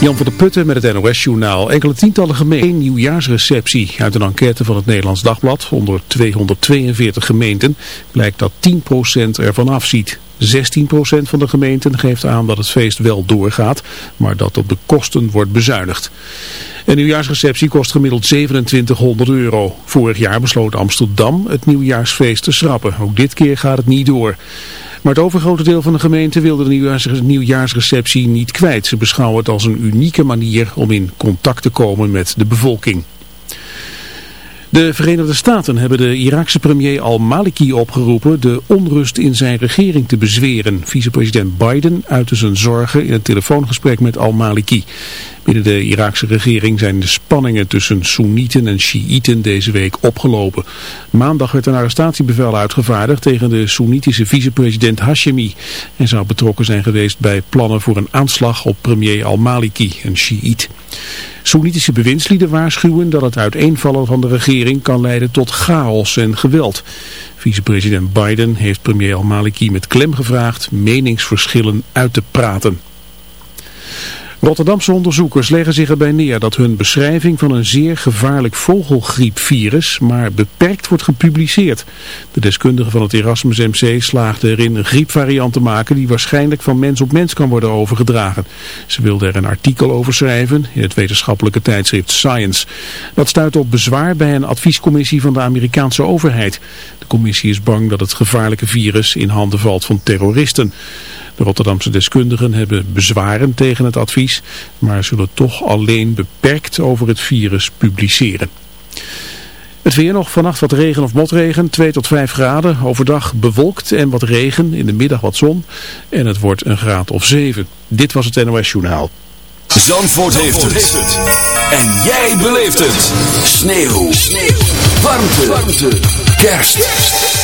Jan van der Putten met het NOS-journaal. Enkele tientallen gemeenten nieuwjaarsreceptie. Uit een enquête van het Nederlands Dagblad onder 242 gemeenten blijkt dat 10% ervan afziet. 16% van de gemeenten geeft aan dat het feest wel doorgaat, maar dat op de kosten wordt bezuinigd. Een nieuwjaarsreceptie kost gemiddeld 2700 euro. Vorig jaar besloot Amsterdam het nieuwjaarsfeest te schrappen. Ook dit keer gaat het niet door. Maar het overgrote deel van de gemeente wilde de nieuwjaarsreceptie niet kwijt. Ze beschouwen het als een unieke manier om in contact te komen met de bevolking. De Verenigde Staten hebben de Iraakse premier al-Maliki opgeroepen de onrust in zijn regering te bezweren. Vicepresident Biden uitte zijn zorgen in een telefoongesprek met al-Maliki. Binnen de Iraakse regering zijn de spanningen tussen Soenieten en Shiiten deze week opgelopen. Maandag werd een arrestatiebevel uitgevaardigd tegen de Soenitische vicepresident Hashemi. Hij zou betrokken zijn geweest bij plannen voor een aanslag op premier al-Maliki, een Shiit. Soenitische bewindslieden waarschuwen dat het uiteenvallen van de regering kan leiden tot chaos en geweld. Vicepresident Biden heeft premier al-Maliki met klem gevraagd meningsverschillen uit te praten. Rotterdamse onderzoekers leggen zich erbij neer dat hun beschrijving van een zeer gevaarlijk vogelgriepvirus maar beperkt wordt gepubliceerd. De deskundigen van het Erasmus MC slaagden erin een griepvariant te maken die waarschijnlijk van mens op mens kan worden overgedragen. Ze wilden er een artikel over schrijven in het wetenschappelijke tijdschrift Science. Dat stuit op bezwaar bij een adviescommissie van de Amerikaanse overheid. De commissie is bang dat het gevaarlijke virus in handen valt van terroristen. Rotterdamse deskundigen hebben bezwaren tegen het advies, maar zullen toch alleen beperkt over het virus publiceren. Het weer nog, vannacht wat regen of motregen, 2 tot 5 graden. Overdag bewolkt en wat regen, in de middag wat zon. En het wordt een graad of 7. Dit was het NOS Journaal. Zandvoort, heeft, het. En jij beleeft het. Sneeuw. Sneeuw. Warmte. Warmte. Kerst.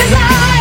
Cause I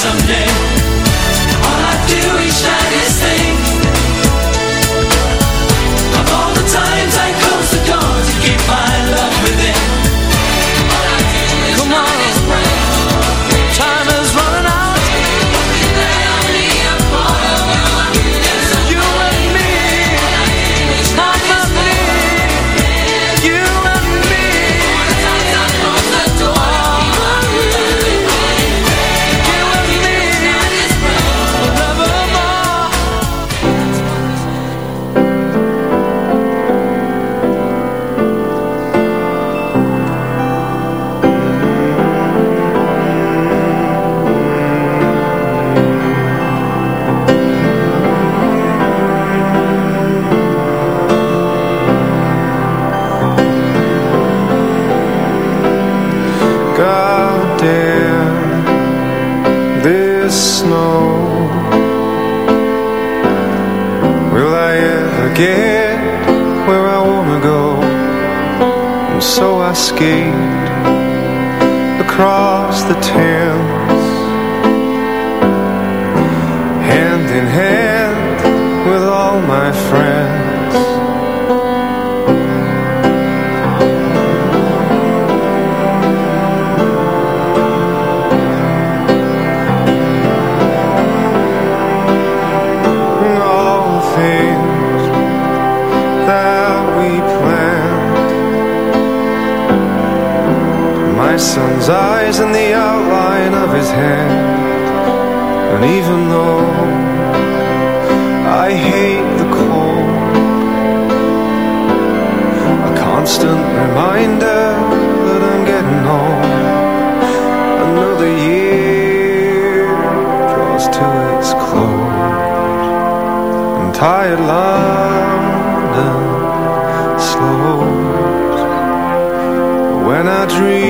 someday. constant reminder that I'm getting old. Another year draws to its close. And tired London slows. When I dream.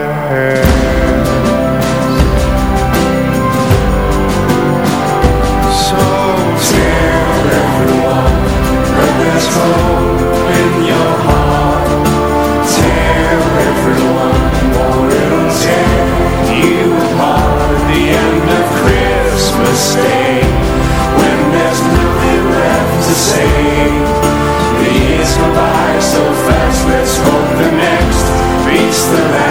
the land.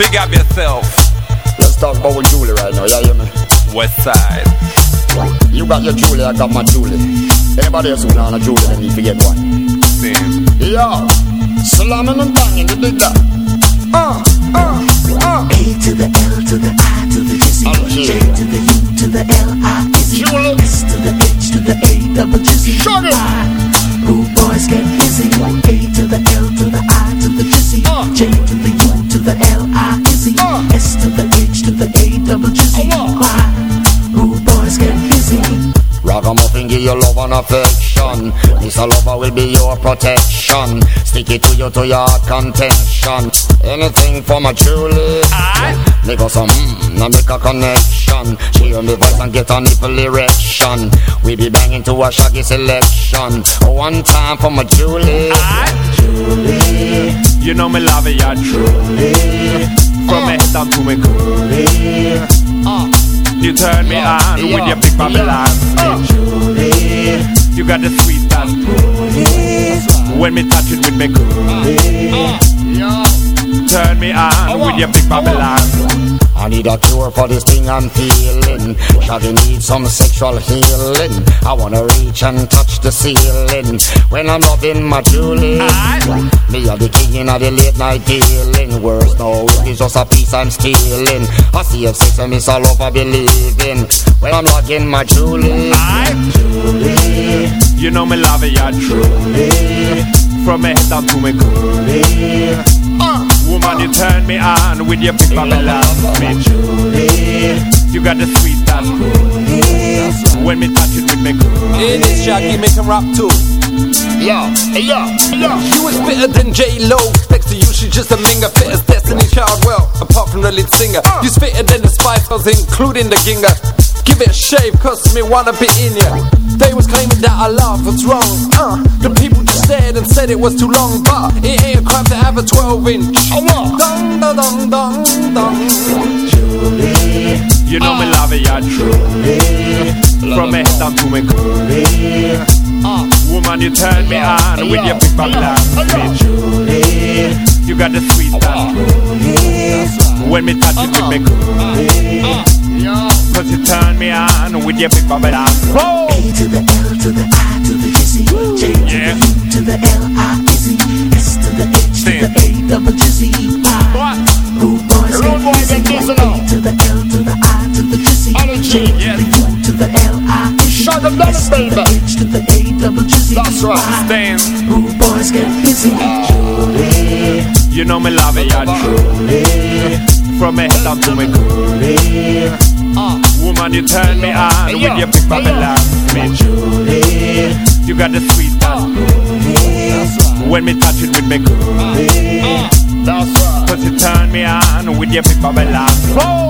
Big up yourself. Let's talk about with Julie right now. Yeah, hear me? West side. You got your Julie, I got my Julie. Anybody else who know a Julie, then you forget one. Same. Yo, slamming and banging, you dig that? Uh, uh, uh. A to the L to the I to the G Oh, G. J to the U to the L I Z Julie. S to the H to the A double G Z Shut it. Rude boys get busy. A to the L to the I to the Z Uh. J to the U to the L I Z Uh. S to the H to the A double G Z Ragamuffin give you love and affection. This a lover will be your protection. Stick it to you to your contention. Anything for my Julie Make Nigga some mmm, now make a connection. She hear me voice and get a nipple erection. We be banging to a shaggy selection. One time for my Julie I, you know me love it, yeah, truly. From me head down to me coolie. uh, You turn me on yeah, with your big Babylon. uh. You got the sweet that When me touch it with me coolie. Yo. Turn me on with your big Babylon. I need a cure for this thing I'm feeling. Shawty need some sexual healing. I wanna reach and touch the ceiling when I'm loving my Julie. Aye. Me are the king of the late night dealing. Worse no, it's just a piece I'm stealing. I see if sex and miss all over believing when I'm loving my Julie. I, you know me love it, yeah, truly. From me head down to me coolie. Uh, Woman, you turn me on with your big Babylon. Me Julie. You got the sweet that When me touch it with me coolie. In this Shaggy make him rap too. yo, yo, yo. You is fitter than J-Lo Next to you, she's just a minger Fit as Destiny Child, well, apart from the lead singer You's fitter than the Spice Girls, including the Ginger Give it a shave, cause me wanna be in ya They was claiming that our love was wrong. Uh, the people just stared and said it was too long, but it ain't a crime to have a 12 inch. Oh, what? Dun, dun, dun, dun, dun. Julie, you know me love it, yeah, truly. From me head down to me coolie. Uh, woman, you turn me on with your big bubble Me Julie, you got the sweet and coolie. When me touch it with me coolie. Cause you turn me on with your big bubble Oh! A to the L to the I to the Jizzy. J to Yeah. the to the L I Izzy. S to the H to the A double Jizzy. What? Rude boys get busy. A to the L to the I to the Jizzy. J to the U to the L I Izzy. Shut them down, S to the. H to the A double Jizzy. That's right. Stand. Rude boys get busy. Julie, you know me love it, yeah, truly. From me head down to me coolie. Uh, woman, you turn me on with your big bubble Me Julie, you got the sweet and coolie. When me touch it with me coolie. That's right. Cause you turn me on with your big bubble Oh!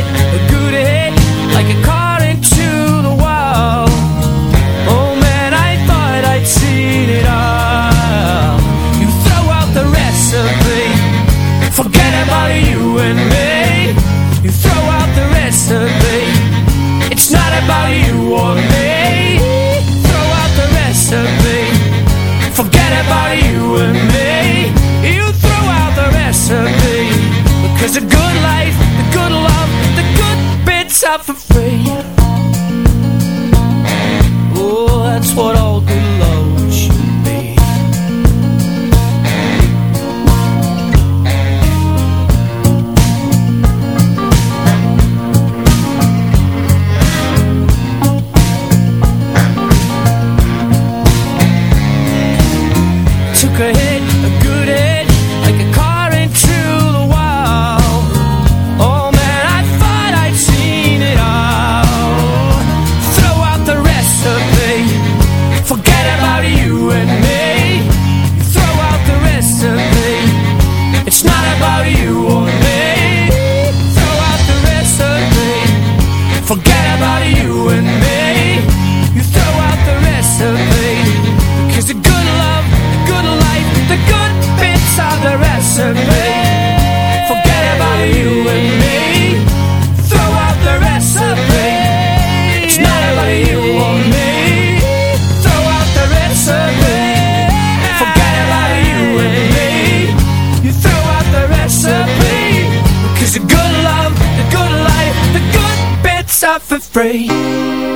got for free.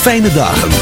fijne dagen.